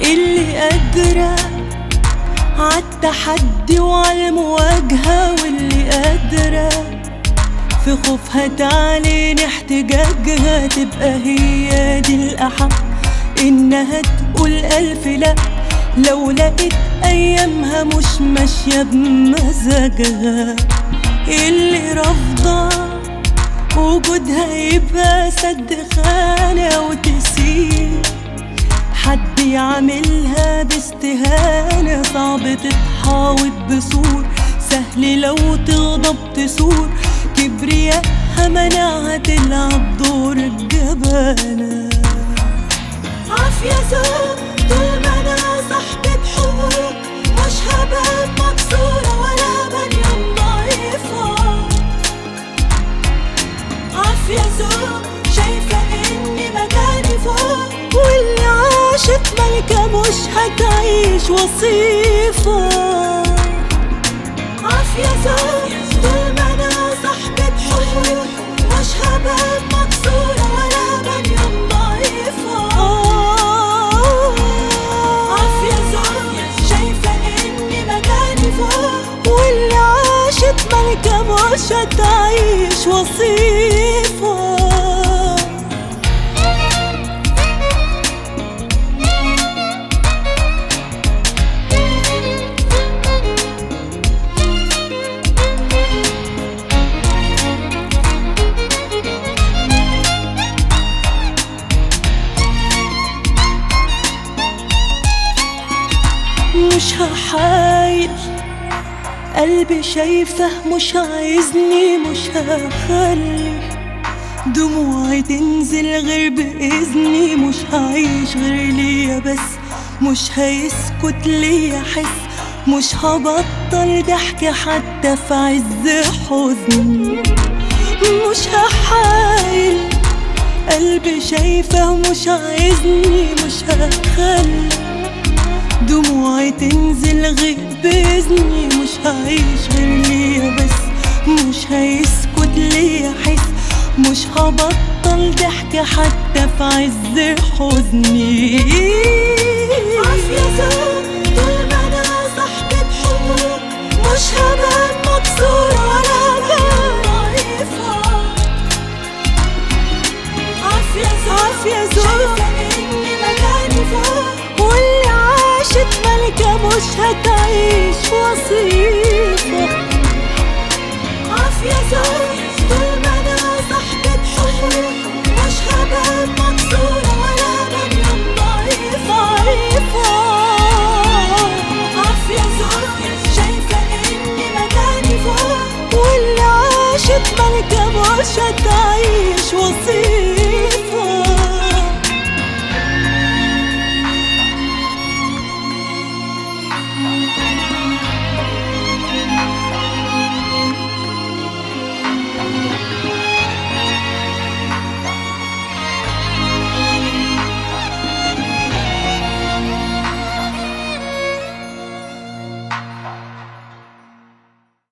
اللي قادرة عالتحدي وعالمواجهة واللي قادرة في خوفها تعلن احتجاجها تبقى هي دي الأحق. إنها تقول ألف لأ لو لقيت أيامها مش ماشية بمزاجها. اللي رافضة وجودها يبقى سد خانة وتسيب حد يعملها باستهانة صعب تتحاوط بسور. سهل لو تغضب تثور كبرياءها منعها تلعب دور الجبانة. عافية زوج عاشت ملكة مش هتعيش وصيفة عافية زوج طول ما أنا صاحبة حقوق مش هبقى مكسورة ولا بنيان ضعيفة عافية زوج شايفة اني مكاني فوق واللي عاشت ملكة مش هتعيش وصيفة. مش هحايل. قلبي شايفه مش عايزني مش هخلي. دموعي تنزل غير بإذني. مش هعيش غير ليا بس. مش هيسكت ليا حس. مش هبطل ضحك حتى في عز حزني. مش هحايل. قلبي شايفه مش عايزني مش هخلي. دموعي تنزل غير بإذني. مش هعيش غير ليا بس مش هيسكت ليا حس مش هبطل ضحك حتى في عز حزني. وصيفه. عافية زوج طول ما أنا صاحبة حب مش هبقى مكسورة ولا بنام ضعيفة. ضعيفة عافية زوج شايفة إني مكاني فوق واللي عاشت ملكة مش هتعيش وصيفة.